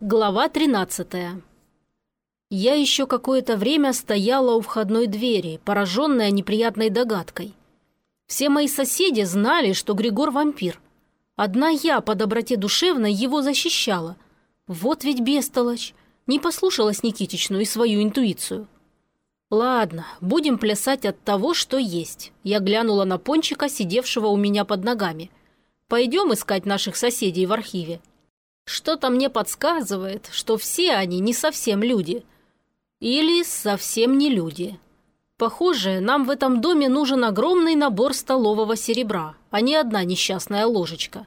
Глава 13 Я еще какое-то время стояла у входной двери, пораженная неприятной догадкой. Все мои соседи знали, что Григор вампир. Одна я по доброте душевной его защищала. Вот ведь бестолочь. Не послушалась Никитичну и свою интуицию. «Ладно, будем плясать от того, что есть». Я глянула на Пончика, сидевшего у меня под ногами. «Пойдем искать наших соседей в архиве. Что-то мне подсказывает, что все они не совсем люди. Или совсем не люди. Похоже, нам в этом доме нужен огромный набор столового серебра, а не одна несчастная ложечка.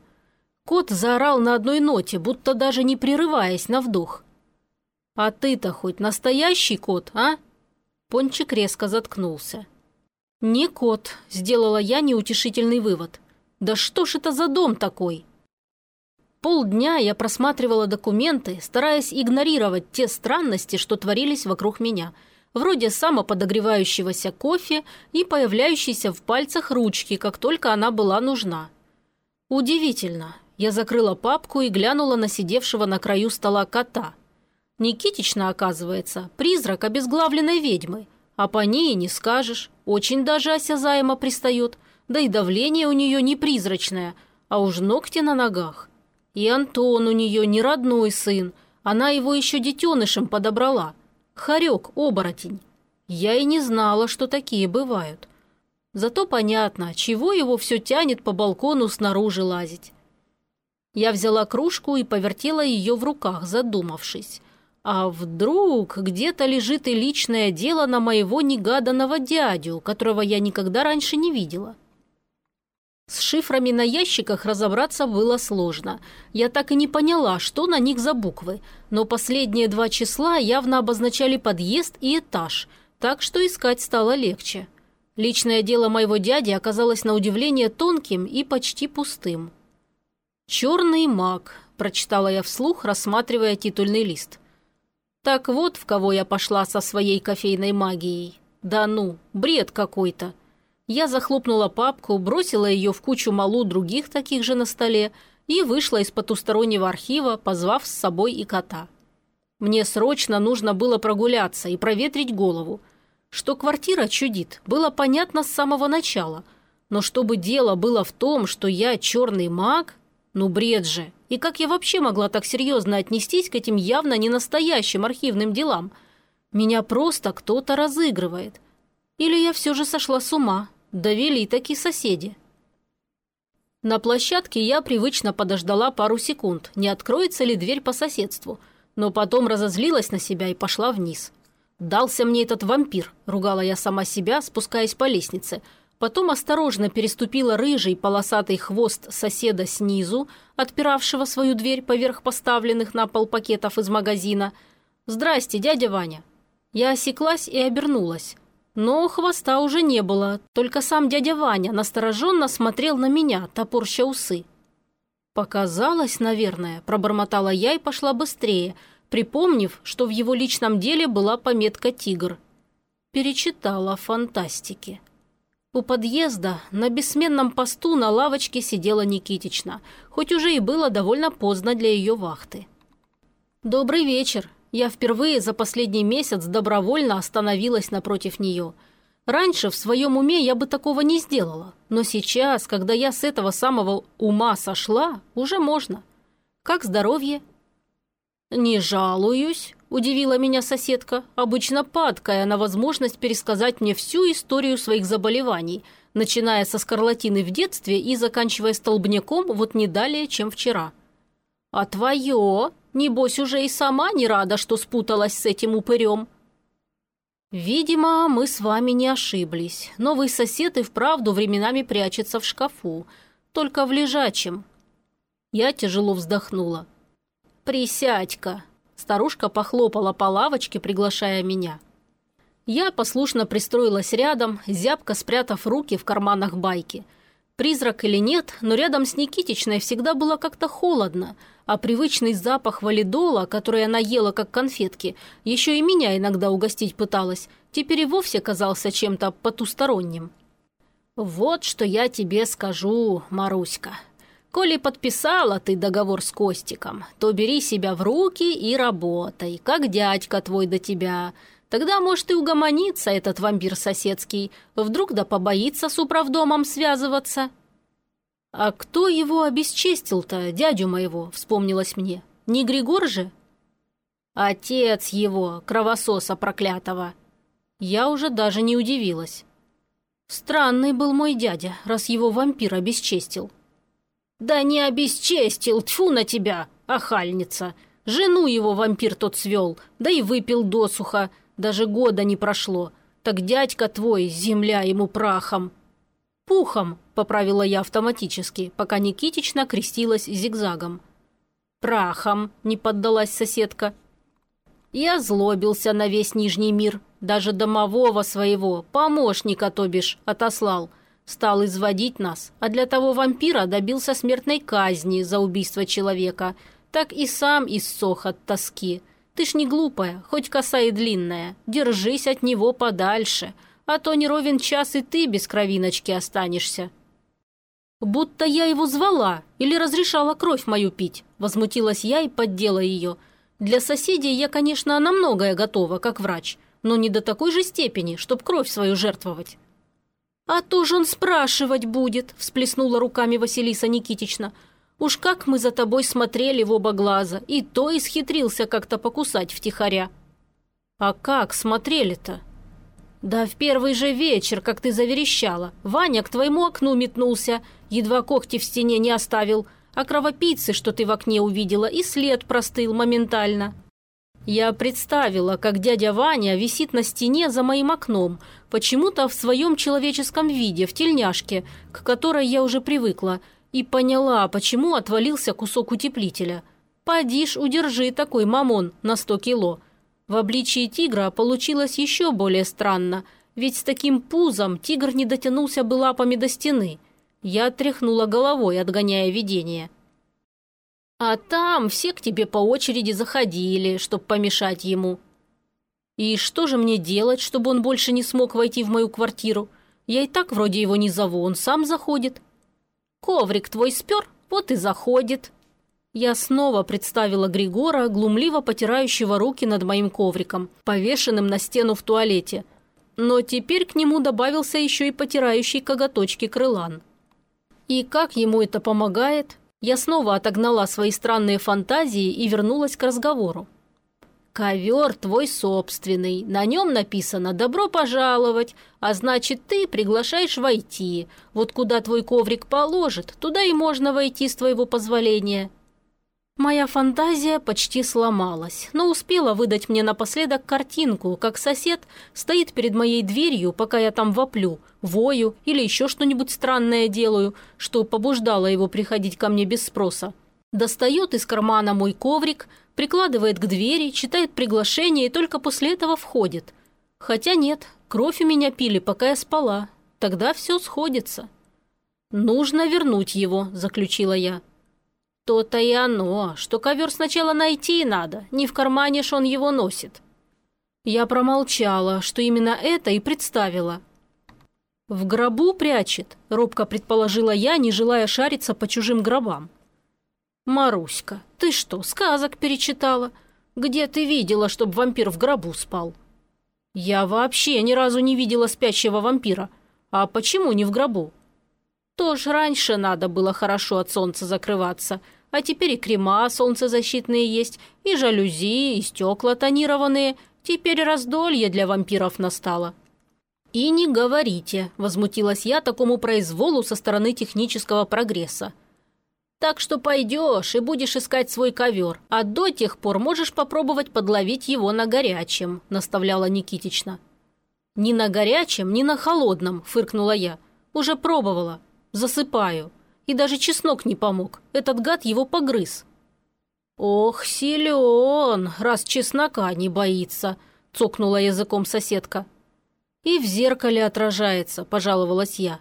Кот заорал на одной ноте, будто даже не прерываясь на вдох. «А ты-то хоть настоящий кот, а?» Пончик резко заткнулся. «Не кот», — сделала я неутешительный вывод. «Да что ж это за дом такой?» Полдня я просматривала документы, стараясь игнорировать те странности, что творились вокруг меня, вроде самоподогревающегося кофе и появляющейся в пальцах ручки, как только она была нужна. Удивительно. Я закрыла папку и глянула на сидевшего на краю стола кота. Никитична, оказывается, призрак обезглавленной ведьмы, а по ней не скажешь, очень даже осязаемо пристает, да и давление у нее не призрачное, а уж ногти на ногах. И Антон у нее не родной сын, она его еще детенышем подобрала. Хорек-оборотень. Я и не знала, что такие бывают. Зато понятно, чего его все тянет по балкону снаружи лазить. Я взяла кружку и повертела ее в руках, задумавшись. А вдруг где-то лежит и личное дело на моего негаданного дядю, которого я никогда раньше не видела? С шифрами на ящиках разобраться было сложно. Я так и не поняла, что на них за буквы, но последние два числа явно обозначали подъезд и этаж, так что искать стало легче. Личное дело моего дяди оказалось на удивление тонким и почти пустым. «Черный маг», – прочитала я вслух, рассматривая титульный лист. «Так вот, в кого я пошла со своей кофейной магией. Да ну, бред какой-то. Я захлопнула папку, бросила ее в кучу малу других таких же на столе и вышла из потустороннего архива, позвав с собой и кота. Мне срочно нужно было прогуляться и проветрить голову. Что квартира чудит, было понятно с самого начала. Но чтобы дело было в том, что я черный маг, ну бред же. И как я вообще могла так серьезно отнестись к этим явно не настоящим архивным делам? Меня просто кто-то разыгрывает. Или я все же сошла с ума, Довели такие соседи. На площадке я привычно подождала пару секунд, не откроется ли дверь по соседству, но потом разозлилась на себя и пошла вниз. «Дался мне этот вампир», – ругала я сама себя, спускаясь по лестнице. Потом осторожно переступила рыжий полосатый хвост соседа снизу, отпиравшего свою дверь поверх поставленных на пол пакетов из магазина. «Здрасте, дядя Ваня». Я осеклась и обернулась. Но хвоста уже не было, только сам дядя Ваня настороженно смотрел на меня, топорща усы. «Показалось, наверное», – пробормотала я и пошла быстрее, припомнив, что в его личном деле была пометка «Тигр». Перечитала фантастики. У подъезда на бессменном посту на лавочке сидела Никитична, хоть уже и было довольно поздно для ее вахты. «Добрый вечер», я впервые за последний месяц добровольно остановилась напротив нее. Раньше в своем уме я бы такого не сделала, но сейчас, когда я с этого самого ума сошла, уже можно. Как здоровье? «Не жалуюсь», – удивила меня соседка, обычно падкая на возможность пересказать мне всю историю своих заболеваний, начиная со скарлатины в детстве и заканчивая столбняком вот не далее, чем вчера. «А твое?» Небось, уже и сама не рада, что спуталась с этим упырем». «Видимо, мы с вами не ошиблись. Новый сосед и вправду временами прячется в шкафу, только в лежачем». Я тяжело вздохнула. «Присядь-ка!» Старушка похлопала по лавочке, приглашая меня. Я послушно пристроилась рядом, зябко спрятав руки в карманах байки – Призрак или нет, но рядом с Никитичной всегда было как-то холодно, а привычный запах валидола, который она ела как конфетки, еще и меня иногда угостить пыталась, теперь и вовсе казался чем-то потусторонним. «Вот что я тебе скажу, Маруська. Коли подписала ты договор с Костиком, то бери себя в руки и работай, как дядька твой до тебя. Тогда, может, и угомонится этот вампир соседский. Вдруг да побоится с управдомом связываться. А кто его обесчестил-то, дядю моего, вспомнилось мне? Не Григор же? Отец его, кровососа проклятого. Я уже даже не удивилась. Странный был мой дядя, раз его вампир обесчестил. «Да не обесчестил, тьфу на тебя, охальница! Жену его вампир тот свел, да и выпил досуха, даже года не прошло. Так дядька твой, земля ему прахом!» «Пухом», — поправила я автоматически, пока Никитична крестилась зигзагом. «Прахом», — не поддалась соседка. Я злобился на весь Нижний мир, даже домового своего, помощника, то бишь, отослал — стал изводить нас, а для того вампира добился смертной казни за убийство человека, так и сам иссох от тоски. Ты ж не глупая, хоть коса и длинная, держись от него подальше, а то не ровен час и ты без кровиночки останешься». «Будто я его звала или разрешала кровь мою пить», – возмутилась я и поддела ее. «Для соседей я, конечно, на многое готова, как врач, но не до такой же степени, чтоб кровь свою жертвовать». «А то ж он спрашивать будет», – всплеснула руками Василиса Никитична. «Уж как мы за тобой смотрели в оба глаза, и то исхитрился как-то покусать втихаря». «А как смотрели-то?» «Да в первый же вечер, как ты заверещала, Ваня к твоему окну метнулся, едва когти в стене не оставил, а кровопийцы, что ты в окне увидела, и след простыл моментально». Я представила, как дядя Ваня висит на стене за моим окном, почему-то в своем человеческом виде, в тельняшке, к которой я уже привыкла, и поняла, почему отвалился кусок утеплителя. Падишь, удержи такой мамон на сто кило. В обличии тигра получилось еще более странно, ведь с таким пузом тигр не дотянулся бы лапами до стены. Я тряхнула головой, отгоняя видение. А там все к тебе по очереди заходили, чтобы помешать ему. И что же мне делать, чтобы он больше не смог войти в мою квартиру? Я и так вроде его не зову, он сам заходит. Коврик твой спер, вот и заходит. Я снова представила Григора, глумливо потирающего руки над моим ковриком, повешенным на стену в туалете. Но теперь к нему добавился еще и потирающий коготочки крылан. И как ему это помогает? Я снова отогнала свои странные фантазии и вернулась к разговору. «Ковер твой собственный, на нем написано «Добро пожаловать», а значит, ты приглашаешь войти. Вот куда твой коврик положит, туда и можно войти с твоего позволения». Моя фантазия почти сломалась, но успела выдать мне напоследок картинку, как сосед стоит перед моей дверью, пока я там воплю, вою или еще что-нибудь странное делаю, что побуждало его приходить ко мне без спроса. Достает из кармана мой коврик, прикладывает к двери, читает приглашение и только после этого входит. Хотя нет, кровь у меня пили, пока я спала. Тогда все сходится. «Нужно вернуть его», – заключила я. То-то и оно, что ковер сначала найти надо, не в кармане ж он его носит. Я промолчала, что именно это и представила. «В гробу прячет», — робко предположила я, не желая шариться по чужим гробам. «Маруська, ты что, сказок перечитала? Где ты видела, чтоб вампир в гробу спал?» «Я вообще ни разу не видела спящего вампира. А почему не в гробу?» Тоже раньше надо было хорошо от солнца закрываться, а теперь и крема солнцезащитные есть, и жалюзи, и стекла тонированные. Теперь раздолье для вампиров настало». «И не говорите», – возмутилась я такому произволу со стороны технического прогресса. «Так что пойдешь и будешь искать свой ковер, а до тех пор можешь попробовать подловить его на горячем», – наставляла Никитична. «Ни на горячем, ни на холодном», – фыркнула я. «Уже пробовала. Засыпаю. И даже чеснок не помог. Этот гад его погрыз. «Ох, силен, раз чеснока не боится», – цокнула языком соседка. «И в зеркале отражается», – пожаловалась я.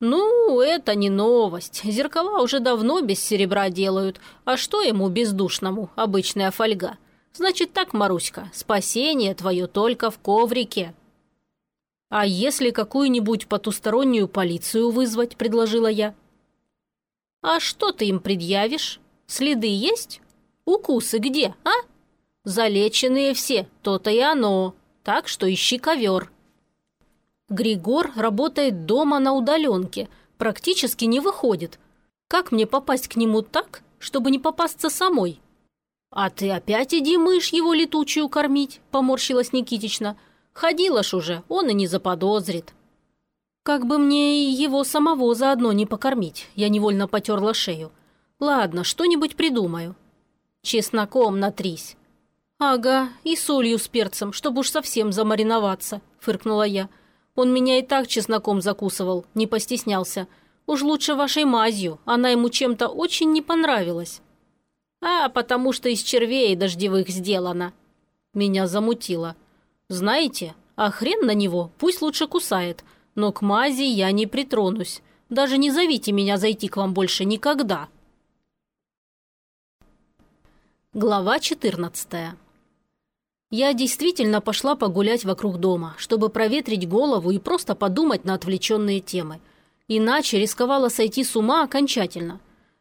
«Ну, это не новость. Зеркала уже давно без серебра делают. А что ему бездушному? Обычная фольга. Значит так, Маруська, спасение твое только в коврике». «А если какую-нибудь потустороннюю полицию вызвать?» – предложила я. «А что ты им предъявишь? Следы есть? Укусы где, а? Залеченные все, то-то и оно. Так что ищи ковер». Григор работает дома на удаленке, практически не выходит. Как мне попасть к нему так, чтобы не попасться самой? «А ты опять иди мышь его летучую кормить», – поморщилась Никитична. «Ходила ж уже, он и не заподозрит». Как бы мне и его самого заодно не покормить, я невольно потерла шею. Ладно, что-нибудь придумаю. Чесноком натрись. Ага, и солью с перцем, чтобы уж совсем замариноваться, фыркнула я. Он меня и так чесноком закусывал, не постеснялся. Уж лучше вашей мазью, она ему чем-то очень не понравилась. А потому что из червей дождевых сделано. Меня замутило. Знаете, а хрен на него, пусть лучше кусает, но к мази я не притронусь. Даже не зовите меня зайти к вам больше никогда. Глава 14 я действительно пошла погулять вокруг дома, чтобы проветрить голову и просто подумать на отвлеченные темы. Иначе рисковала сойти с ума окончательно.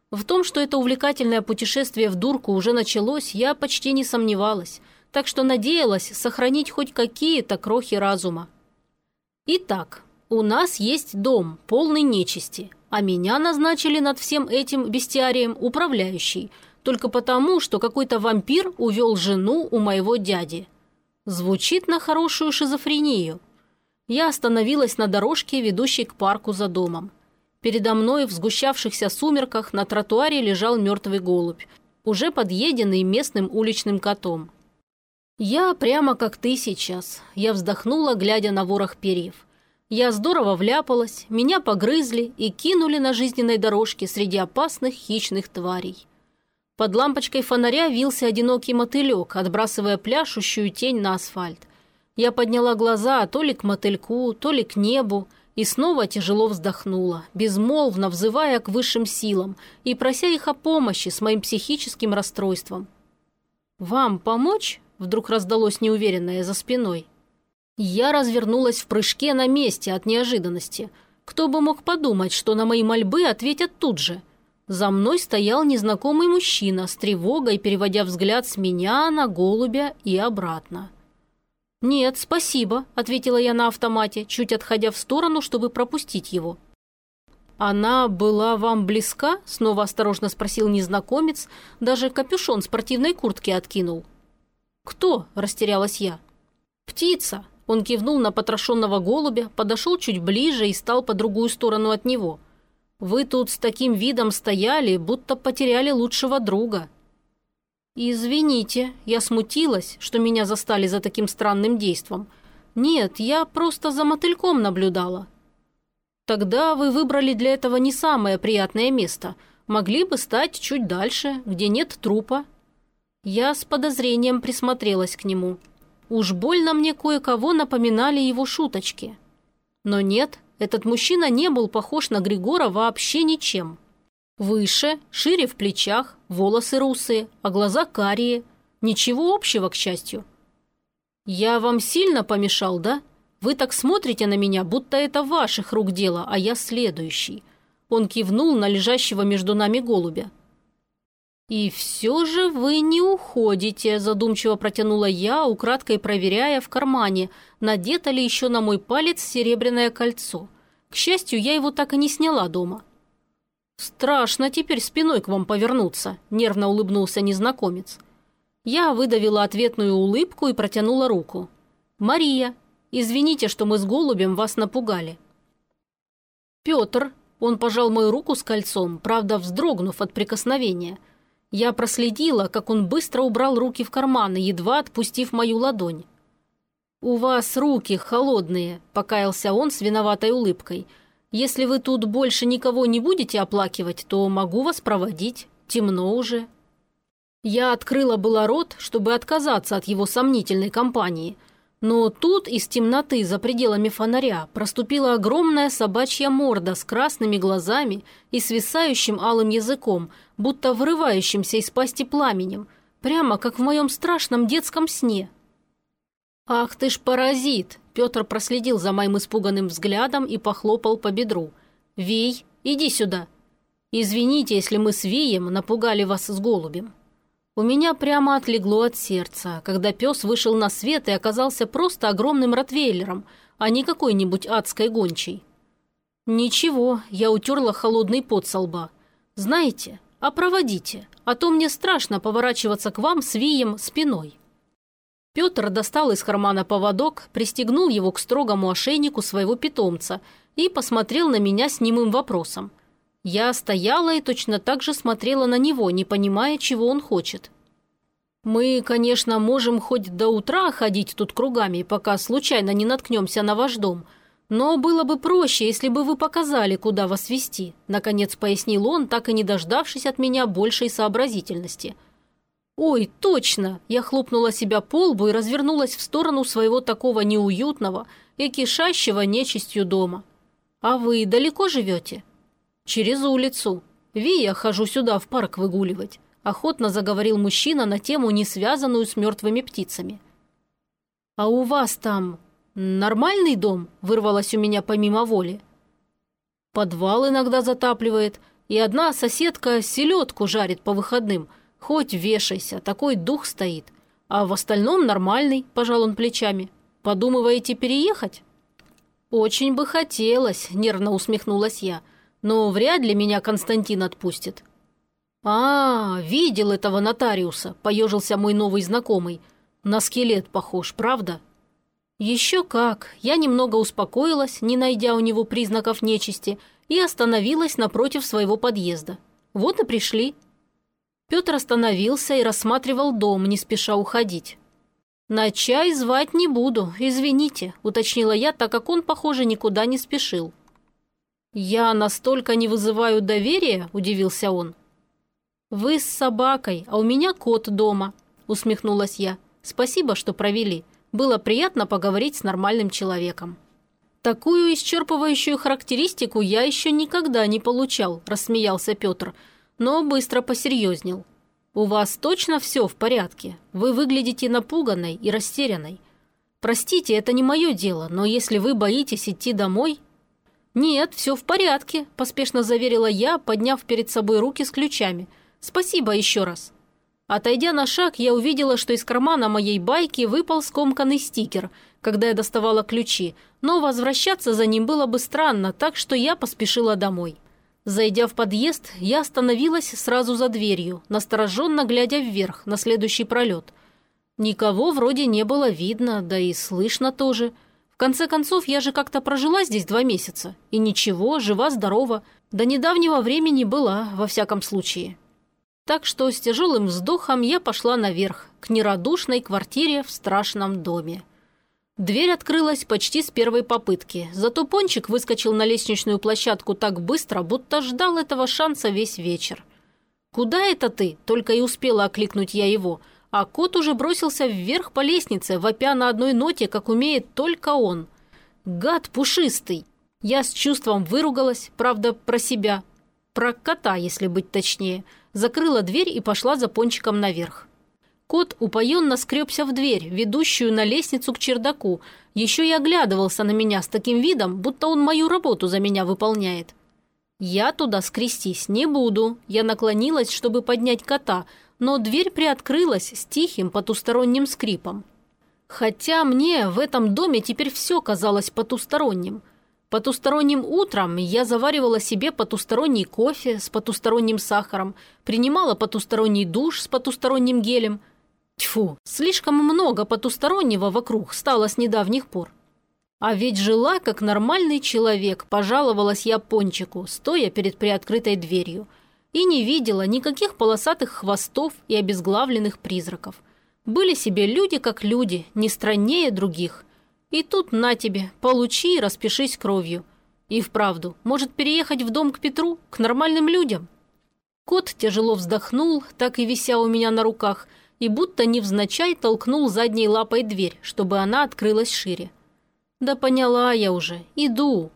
В том, что это увлекательное путешествие в дурку уже началось, я почти не сомневалась, так что надеялась сохранить хоть какие-то крохи разума. Итак, у нас есть дом, полный нечисти, а меня назначили над всем этим бестиарием управляющий – только потому, что какой-то вампир увел жену у моего дяди. Звучит на хорошую шизофрению. Я остановилась на дорожке, ведущей к парку за домом. Передо мной в сгущавшихся сумерках на тротуаре лежал мертвый голубь, уже подъеденный местным уличным котом. Я прямо как ты сейчас. Я вздохнула, глядя на ворох перьев. Я здорово вляпалась, меня погрызли и кинули на жизненной дорожке среди опасных хищных тварей. Под лампочкой фонаря вился одинокий мотылек, отбрасывая пляшущую тень на асфальт. Я подняла глаза то ли к мотыльку, то ли к небу, и снова тяжело вздохнула, безмолвно взывая к высшим силам и прося их о помощи с моим психическим расстройством. «Вам помочь?» – вдруг раздалось неуверенное за спиной. Я развернулась в прыжке на месте от неожиданности. Кто бы мог подумать, что на мои мольбы ответят тут же – за мной стоял незнакомый мужчина с тревогой, переводя взгляд с меня на голубя и обратно. «Нет, спасибо», – ответила я на автомате, чуть отходя в сторону, чтобы пропустить его. «Она была вам близка?» – снова осторожно спросил незнакомец, даже капюшон спортивной куртки откинул. «Кто?» – растерялась я. «Птица!» – он кивнул на потрошенного голубя, подошел чуть ближе и стал по другую сторону от него – вы тут с таким видом стояли, будто потеряли лучшего друга». «Извините, я смутилась, что меня застали за таким странным действом. Нет, я просто за мотыльком наблюдала». «Тогда вы выбрали для этого не самое приятное место. Могли бы стать чуть дальше, где нет трупа». Я с подозрением присмотрелась к нему. Уж больно мне кое-кого напоминали его шуточки. Но нет, этот мужчина не был похож на Григора вообще ничем. Выше, шире в плечах, волосы русые, а глаза карие. Ничего общего, к счастью. «Я вам сильно помешал, да? Вы так смотрите на меня, будто это ваших рук дело, а я следующий». Он кивнул на лежащего между нами голубя. «И все же вы не уходите», – задумчиво протянула я, украдкой проверяя в кармане, надето ли еще на мой палец серебряное кольцо. К счастью, я его так и не сняла дома. «Страшно теперь спиной к вам повернуться», – нервно улыбнулся незнакомец. Я выдавила ответную улыбку и протянула руку. «Мария, извините, что мы с голубем вас напугали». «Петр», – он пожал мою руку с кольцом, правда, вздрогнув от прикосновения – я проследила, как он быстро убрал руки в карманы, едва отпустив мою ладонь. «У вас руки холодные», – покаялся он с виноватой улыбкой. «Если вы тут больше никого не будете оплакивать, то могу вас проводить. Темно уже». Я открыла было рот, чтобы отказаться от его сомнительной компании – но тут из темноты за пределами фонаря проступила огромная собачья морда с красными глазами и свисающим алым языком, будто вырывающимся из пасти пламенем, прямо как в моем страшном детском сне. «Ах ты ж паразит!» Петр проследил за моим испуганным взглядом и похлопал по бедру. «Вей, иди сюда!» Извините, если мы с Вием напугали вас с голубем». У меня прямо отлегло от сердца, когда пес вышел на свет и оказался просто огромным ротвейлером, а не какой-нибудь адской гончей. «Ничего, я утерла холодный пот со лба. Знаете, а проводите, а то мне страшно поворачиваться к вам с Вием спиной». Петр достал из кармана поводок, пристегнул его к строгому ошейнику своего питомца и посмотрел на меня с немым вопросом – я стояла и точно так же смотрела на него, не понимая, чего он хочет. «Мы, конечно, можем хоть до утра ходить тут кругами, пока случайно не наткнемся на ваш дом, но было бы проще, если бы вы показали, куда вас вести», наконец пояснил он, так и не дождавшись от меня большей сообразительности. «Ой, точно!» Я хлопнула себя по лбу и развернулась в сторону своего такого неуютного и кишащего нечистью дома. «А вы далеко живете?» «Через улицу. Ви, я хожу сюда в парк выгуливать», – охотно заговорил мужчина на тему, не связанную с мертвыми птицами. «А у вас там нормальный дом?» – вырвалось у меня помимо воли. «Подвал иногда затапливает, и одна соседка селедку жарит по выходным. Хоть вешайся, такой дух стоит. А в остальном нормальный», – пожал он плечами. «Подумываете переехать?» «Очень бы хотелось», – нервно усмехнулась я – но вряд ли меня Константин отпустит». «А, видел этого нотариуса», – поежился мой новый знакомый. «На скелет похож, правда?» «Еще как!» Я немного успокоилась, не найдя у него признаков нечисти, и остановилась напротив своего подъезда. Вот и пришли. Петр остановился и рассматривал дом, не спеша уходить. «На чай звать не буду, извините», – уточнила я, так как он, похоже, никуда не спешил. «Я настолько не вызываю доверия?» – удивился он. «Вы с собакой, а у меня кот дома», – усмехнулась я. «Спасибо, что провели. Было приятно поговорить с нормальным человеком». «Такую исчерпывающую характеристику я еще никогда не получал», – рассмеялся Петр, но быстро посерьезнел. «У вас точно все в порядке? Вы выглядите напуганной и растерянной. Простите, это не мое дело, но если вы боитесь идти домой, «Нет, все в порядке», – поспешно заверила я, подняв перед собой руки с ключами. «Спасибо еще раз». Отойдя на шаг, я увидела, что из кармана моей байки выпал скомканный стикер, когда я доставала ключи, но возвращаться за ним было бы странно, так что я поспешила домой. Зайдя в подъезд, я остановилась сразу за дверью, настороженно глядя вверх, на следующий пролет. Никого вроде не было видно, да и слышно тоже – конце концов, я же как-то прожила здесь два месяца. И ничего, жива-здорова. До недавнего времени была, во всяком случае. Так что с тяжелым вздохом я пошла наверх, к нерадушной квартире в страшном доме. Дверь открылась почти с первой попытки, зато Пончик выскочил на лестничную площадку так быстро, будто ждал этого шанса весь вечер. «Куда это ты?» – только и успела окликнуть я его – а кот уже бросился вверх по лестнице, вопя на одной ноте, как умеет только он. «Гад пушистый!» Я с чувством выругалась, правда, про себя. Про кота, если быть точнее. Закрыла дверь и пошла за пончиком наверх. Кот упоенно скребся в дверь, ведущую на лестницу к чердаку. Еще и оглядывался на меня с таким видом, будто он мою работу за меня выполняет. Я туда скрестись не буду. Я наклонилась, чтобы поднять кота – но дверь приоткрылась с тихим потусторонним скрипом. Хотя мне в этом доме теперь все казалось потусторонним. Потусторонним утром я заваривала себе потусторонний кофе с потусторонним сахаром, принимала потусторонний душ с потусторонним гелем. Тьфу, слишком много потустороннего вокруг стало с недавних пор. А ведь жила как нормальный человек, пожаловалась я Пончику, стоя перед приоткрытой дверью – и не видела никаких полосатых хвостов и обезглавленных призраков. Были себе люди как люди, не страннее других. И тут на тебе, получи и распишись кровью. И вправду, может переехать в дом к Петру, к нормальным людям? Кот тяжело вздохнул, так и вися у меня на руках, и будто невзначай толкнул задней лапой дверь, чтобы она открылась шире. «Да поняла я уже. Иду.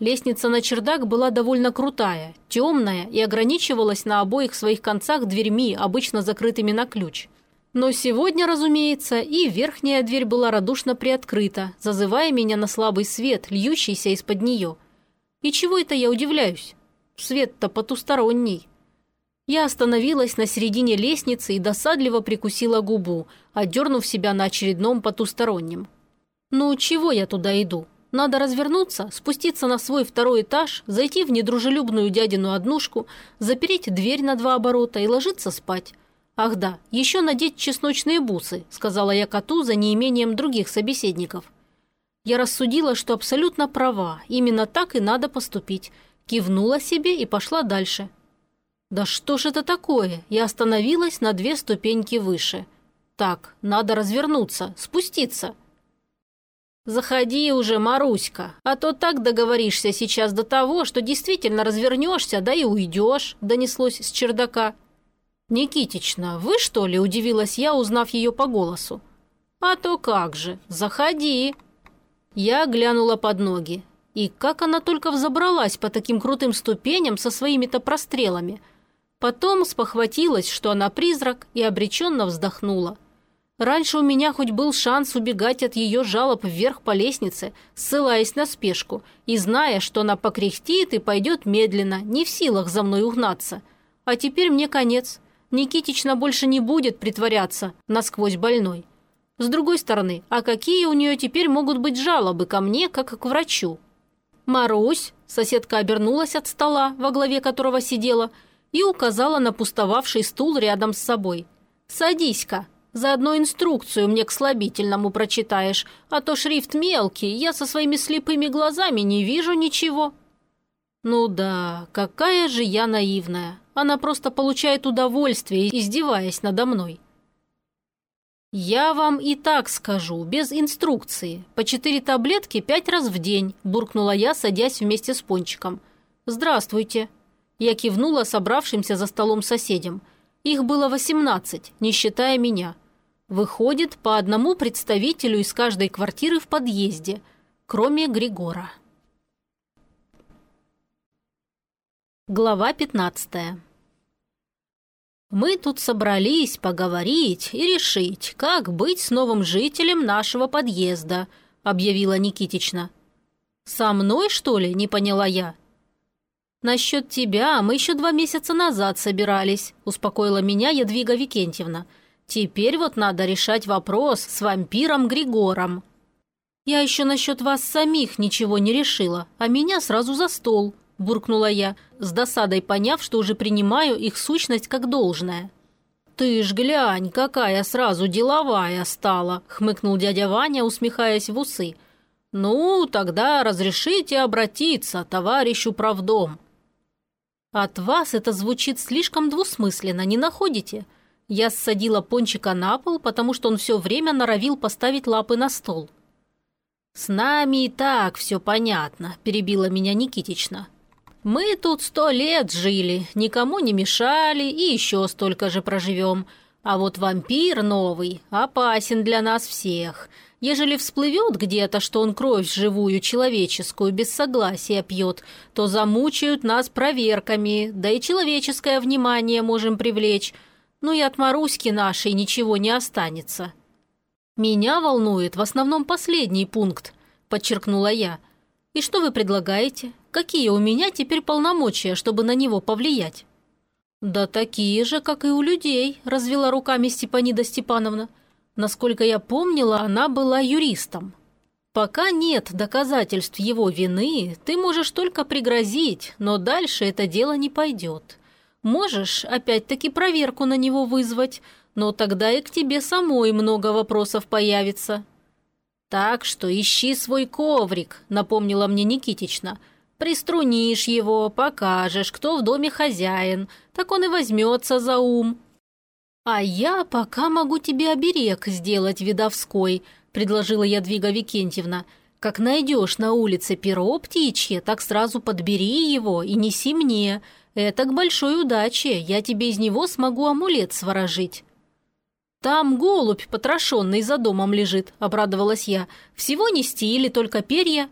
Лестница на чердак была довольно крутая, темная и ограничивалась на обоих своих концах дверьми, обычно закрытыми на ключ. Но сегодня, разумеется, и верхняя дверь была радушно приоткрыта, зазывая меня на слабый свет, льющийся из-под нее. И чего это я удивляюсь? Свет-то потусторонний. Я остановилась на середине лестницы и досадливо прикусила губу, отдернув себя на очередном потустороннем. «Ну, чего я туда иду? Надо развернуться, спуститься на свой второй этаж, зайти в недружелюбную дядину однушку, запереть дверь на два оборота и ложиться спать. Ах да, еще надеть чесночные бусы», – сказала я коту за неимением других собеседников. Я рассудила, что абсолютно права, именно так и надо поступить. Кивнула себе и пошла дальше – да что ж это такое? Я остановилась на две ступеньки выше. Так, надо развернуться, спуститься. «Заходи уже, Маруська, а то так договоришься сейчас до того, что действительно развернешься, да и уйдешь», – донеслось с чердака. «Никитична, вы что ли?» – удивилась я, узнав ее по голосу. «А то как же, заходи». Я глянула под ноги. И как она только взобралась по таким крутым ступеням со своими-то прострелами – Потом спохватилась, что она призрак, и обреченно вздохнула. Раньше у меня хоть был шанс убегать от ее жалоб вверх по лестнице, ссылаясь на спешку, и зная, что она покряхтит и пойдет медленно, не в силах за мной угнаться. А теперь мне конец. Никитична больше не будет притворяться насквозь больной. С другой стороны, а какие у нее теперь могут быть жалобы ко мне, как к врачу? «Марусь», – соседка обернулась от стола, во главе которого сидела – и указала на пустовавший стул рядом с собой. «Садись-ка, заодно инструкцию мне к слабительному прочитаешь, а то шрифт мелкий, я со своими слепыми глазами не вижу ничего». «Ну да, какая же я наивная. Она просто получает удовольствие, издеваясь надо мной». «Я вам и так скажу, без инструкции. По четыре таблетки пять раз в день», – буркнула я, садясь вместе с Пончиком. «Здравствуйте». Я кивнула собравшимся за столом соседям. Их было восемнадцать, не считая меня. Выходит, по одному представителю из каждой квартиры в подъезде, кроме Григора. Глава пятнадцатая. Мы тут собрались поговорить и решить, как быть с новым жителем нашего подъезда, объявила Никитична. Со мной, что ли, не поняла я? «Насчет тебя мы еще два месяца назад собирались», – успокоила меня Ядвига Викентьевна. «Теперь вот надо решать вопрос с вампиром Григором». «Я еще насчет вас самих ничего не решила, а меня сразу за стол», – буркнула я, с досадой поняв, что уже принимаю их сущность как должное. «Ты ж глянь, какая сразу деловая стала», – хмыкнул дядя Ваня, усмехаясь в усы. «Ну, тогда разрешите обратиться, товарищу правдом. От вас это звучит слишком двусмысленно, не находите? Я ссадила пончика на пол, потому что он все время норовил поставить лапы на стол. «С нами и так все понятно», – перебила меня Никитична. «Мы тут сто лет жили, никому не мешали и еще столько же проживем. А вот вампир новый опасен для нас всех. Ежели всплывет где-то, что он кровь живую человеческую без согласия пьет, то замучают нас проверками, да и человеческое внимание можем привлечь. Ну и от Маруськи нашей ничего не останется. Меня волнует в основном последний пункт, подчеркнула я. И что вы предлагаете? Какие у меня теперь полномочия, чтобы на него повлиять? «Да такие же, как и у людей», – развела руками Степанида Степановна. Насколько я помнила, она была юристом. Пока нет доказательств его вины, ты можешь только пригрозить, но дальше это дело не пойдет. Можешь опять-таки проверку на него вызвать, но тогда и к тебе самой много вопросов появится. Так что ищи свой коврик, напомнила мне Никитична. Приструнишь его, покажешь, кто в доме хозяин, так он и возьмется за ум. «А я пока могу тебе оберег сделать видовской», – предложила Ядвига Викентьевна. «Как найдешь на улице перо птичье, так сразу подбери его и неси мне. Это к большой удаче, я тебе из него смогу амулет сворожить». «Там голубь потрошенный за домом лежит», – обрадовалась я. «Всего нести или только перья?»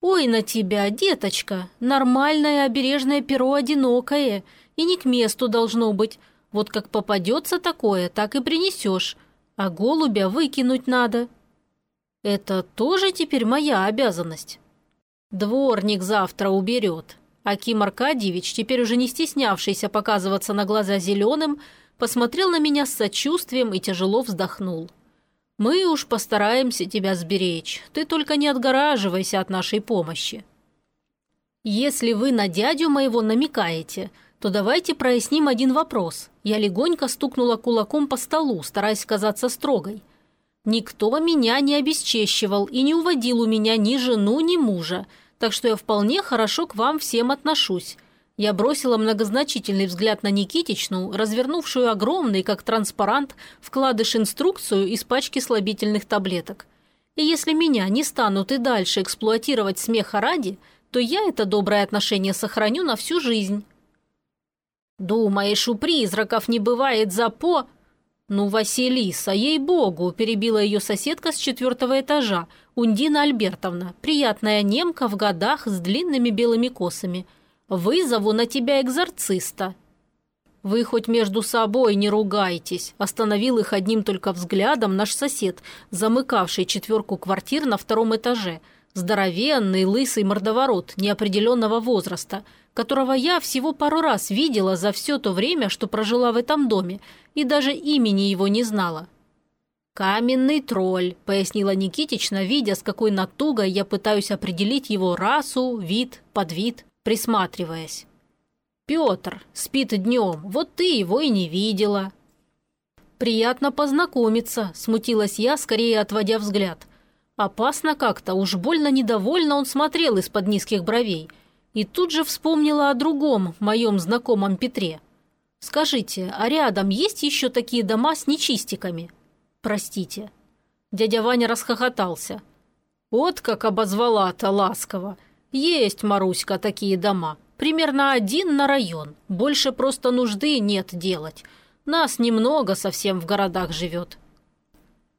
«Ой на тебя, деточка, нормальное обережное перо одинокое, и не к месту должно быть. Вот как попадется такое, так и принесешь. А голубя выкинуть надо. Это тоже теперь моя обязанность. Дворник завтра уберет. Аким Аркадьевич, теперь уже не стеснявшийся показываться на глаза зеленым, посмотрел на меня с сочувствием и тяжело вздохнул. «Мы уж постараемся тебя сберечь, ты только не отгораживайся от нашей помощи». «Если вы на дядю моего намекаете, то давайте проясним один вопрос». Я легонько стукнула кулаком по столу, стараясь казаться строгой. «Никто меня не обесчещивал и не уводил у меня ни жену, ни мужа, так что я вполне хорошо к вам всем отношусь. Я бросила многозначительный взгляд на Никитичну, развернувшую огромный, как транспарант, вкладыш-инструкцию из пачки слабительных таблеток. И если меня не станут и дальше эксплуатировать смеха ради, то я это доброе отношение сохраню на всю жизнь. «Думаешь, у призраков не бывает запо...» «Ну, Василиса, ей-богу!» – перебила ее соседка с четвертого этажа, Ундина Альбертовна, приятная немка в годах с длинными белыми косами – Вызову на тебя экзорциста». «Вы хоть между собой не ругайтесь», – остановил их одним только взглядом наш сосед, замыкавший четверку квартир на втором этаже, здоровенный, лысый мордоворот неопределенного возраста, которого я всего пару раз видела за все то время, что прожила в этом доме, и даже имени его не знала. «Каменный тролль», – пояснила Никитична, видя, с какой натугой я пытаюсь определить его расу, вид, подвид присматриваясь. «Петр спит днем, вот ты его и не видела». «Приятно познакомиться», – смутилась я, скорее отводя взгляд. Опасно как-то, уж больно недовольно он смотрел из-под низких бровей. И тут же вспомнила о другом, моем знакомом Петре. «Скажите, а рядом есть еще такие дома с нечистиками?» «Простите». Дядя Ваня расхохотался. «Вот как обозвала-то ласково. «Есть, Маруська, такие дома. Примерно один на район. Больше просто нужды нет делать. Нас немного совсем в городах живет».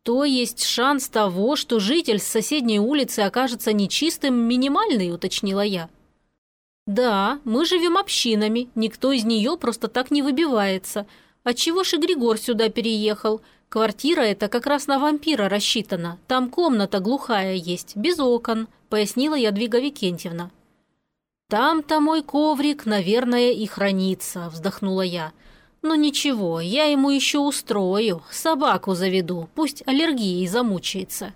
«То есть шанс того, что житель с соседней улицы окажется нечистым, минимальный», – уточнила я. «Да, мы живем общинами, никто из нее просто так не выбивается. Отчего ж и Григор сюда переехал? Квартира эта как раз на вампира рассчитана. Там комната глухая есть, без окон пояснила Ядвига Викентьевна. «Там-то мой коврик, наверное, и хранится», – вздохнула я. «Ну ничего, я ему еще устрою, собаку заведу, пусть аллергией замучается».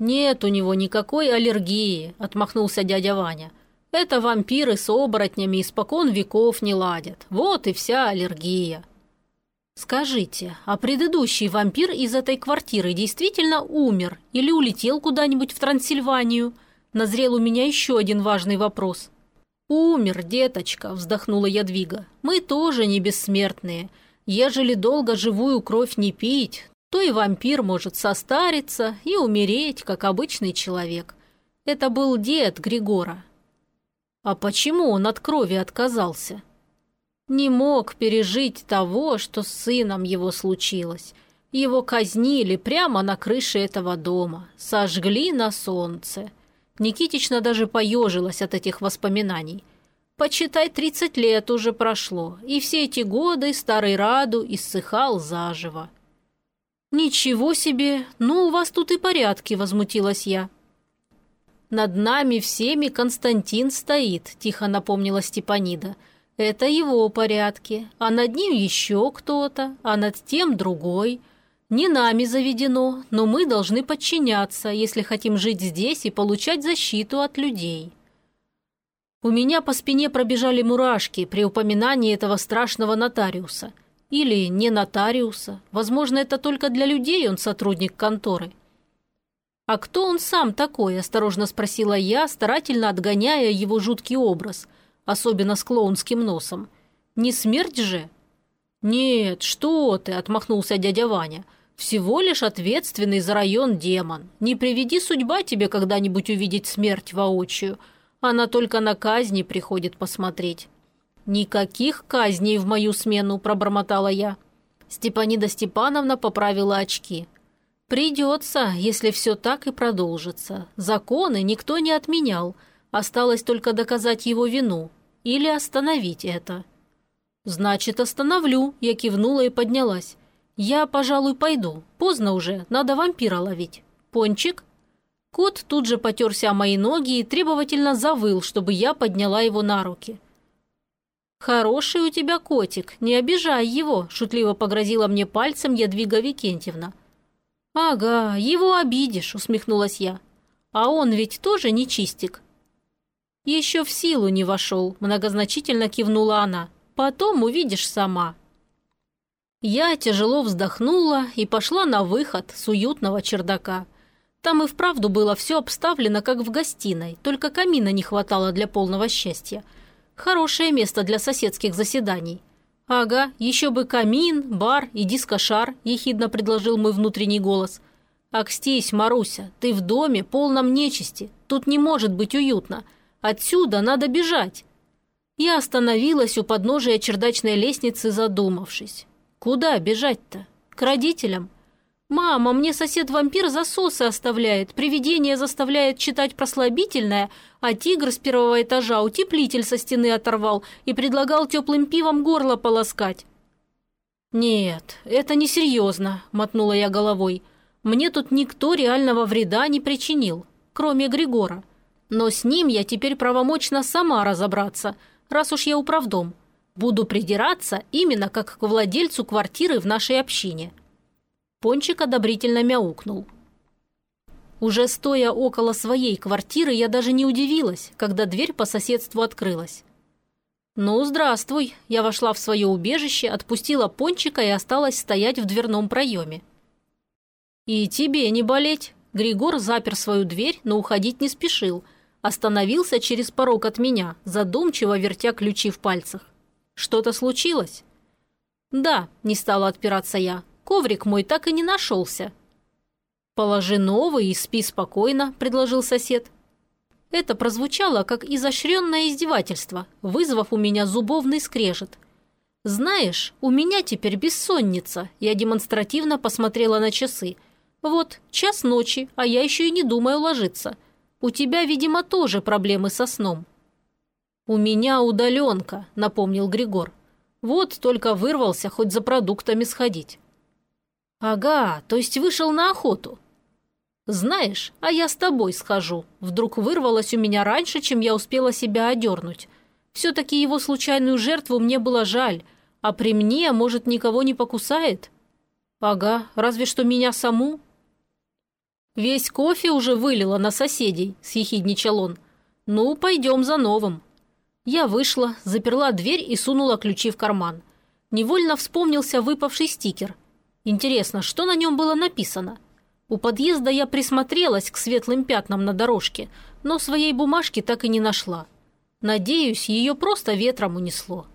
«Нет у него никакой аллергии», – отмахнулся дядя Ваня. «Это вампиры с оборотнями испокон веков не ладят. Вот и вся аллергия». «Скажите, а предыдущий вампир из этой квартиры действительно умер или улетел куда-нибудь в Трансильванию?» Назрел у меня еще один важный вопрос. «Умер, деточка», – вздохнула Ядвига. «Мы тоже не бессмертные. Ежели долго живую кровь не пить, то и вампир может состариться и умереть, как обычный человек. Это был дед Григора». «А почему он от крови отказался?» не мог пережить того, что с сыном его случилось. Его казнили прямо на крыше этого дома, сожгли на солнце. Никитична даже поежилась от этих воспоминаний. Почитай, тридцать лет уже прошло, и все эти годы старый Раду иссыхал заживо. «Ничего себе! Ну, у вас тут и порядки!» – возмутилась я. «Над нами всеми Константин стоит», – тихо напомнила Степанида – это его порядки, а над ним еще кто-то, а над тем другой. Не нами заведено, но мы должны подчиняться, если хотим жить здесь и получать защиту от людей. У меня по спине пробежали мурашки при упоминании этого страшного нотариуса. Или не нотариуса. Возможно, это только для людей он сотрудник конторы. «А кто он сам такой?» – осторожно спросила я, старательно отгоняя его жуткий образ – особенно с клоунским носом. Не смерть же? Нет, что ты, отмахнулся дядя Ваня. Всего лишь ответственный за район демон. Не приведи судьба тебе когда-нибудь увидеть смерть воочию. Она только на казни приходит посмотреть. «Никаких казней в мою смену», – пробормотала я. Степанида Степановна поправила очки. «Придется, если все так и продолжится. Законы никто не отменял. Осталось только доказать его вину или остановить это. «Значит, остановлю», – я кивнула и поднялась. «Я, пожалуй, пойду. Поздно уже, надо вампира ловить. Пончик?» Кот тут же потерся о мои ноги и требовательно завыл, чтобы я подняла его на руки. «Хороший у тебя котик, не обижай его», – шутливо погрозила мне пальцем Ядвига Викентьевна. «Ага, его обидишь», – усмехнулась я. «А он ведь тоже не чистик». «Еще в силу не вошел», – многозначительно кивнула она. «Потом увидишь сама». Я тяжело вздохнула и пошла на выход с уютного чердака. Там и вправду было все обставлено, как в гостиной, только камина не хватало для полного счастья – Хорошее место для соседских заседаний. Ага, еще бы камин, бар и дискошар, ехидно предложил мой внутренний голос. Акстись, Маруся, ты в доме, полном нечисти. Тут не может быть уютно. Отсюда надо бежать. Я остановилась у подножия чердачной лестницы, задумавшись. Куда бежать-то? К родителям? «Мама, мне сосед-вампир засосы оставляет, привидение заставляет читать прослабительное, а тигр с первого этажа утеплитель со стены оторвал и предлагал теплым пивом горло полоскать». «Нет, это несерьезно», – мотнула я головой. «Мне тут никто реального вреда не причинил, кроме Григора. Но с ним я теперь правомочна сама разобраться, раз уж я управдом. Буду придираться именно как к владельцу квартиры в нашей общине». Пончик одобрительно мяукнул. Уже стоя около своей квартиры, я даже не удивилась, когда дверь по соседству открылась. «Ну, здравствуй!» Я вошла в свое убежище, отпустила пончика и осталась стоять в дверном проеме. «И тебе не болеть!» Григор запер свою дверь, но уходить не спешил. Остановился через порог от меня, задумчиво вертя ключи в пальцах. «Что-то случилось?» «Да», – не стала отпираться я. Коврик мой так и не нашелся». «Положи новый и спи спокойно», – предложил сосед. Это прозвучало как изощренное издевательство, вызвав у меня зубовный скрежет. «Знаешь, у меня теперь бессонница», – я демонстративно посмотрела на часы. «Вот, час ночи, а я еще и не думаю ложиться. У тебя, видимо, тоже проблемы со сном». «У меня удаленка», – напомнил Григор. «Вот только вырвался хоть за продуктами сходить». «Ага, то есть вышел на охоту?» «Знаешь, а я с тобой схожу». Вдруг вырвалось у меня раньше, чем я успела себя одернуть. Все-таки его случайную жертву мне было жаль, а при мне, может, никого не покусает? Ага, разве что меня саму. Весь кофе уже вылила на соседей, съехидничал он. Ну, пойдем за новым. Я вышла, заперла дверь и сунула ключи в карман. Невольно вспомнился выпавший стикер – Интересно, что на нем было написано? У подъезда я присмотрелась к светлым пятнам на дорожке, но своей бумажки так и не нашла. Надеюсь, ее просто ветром унесло.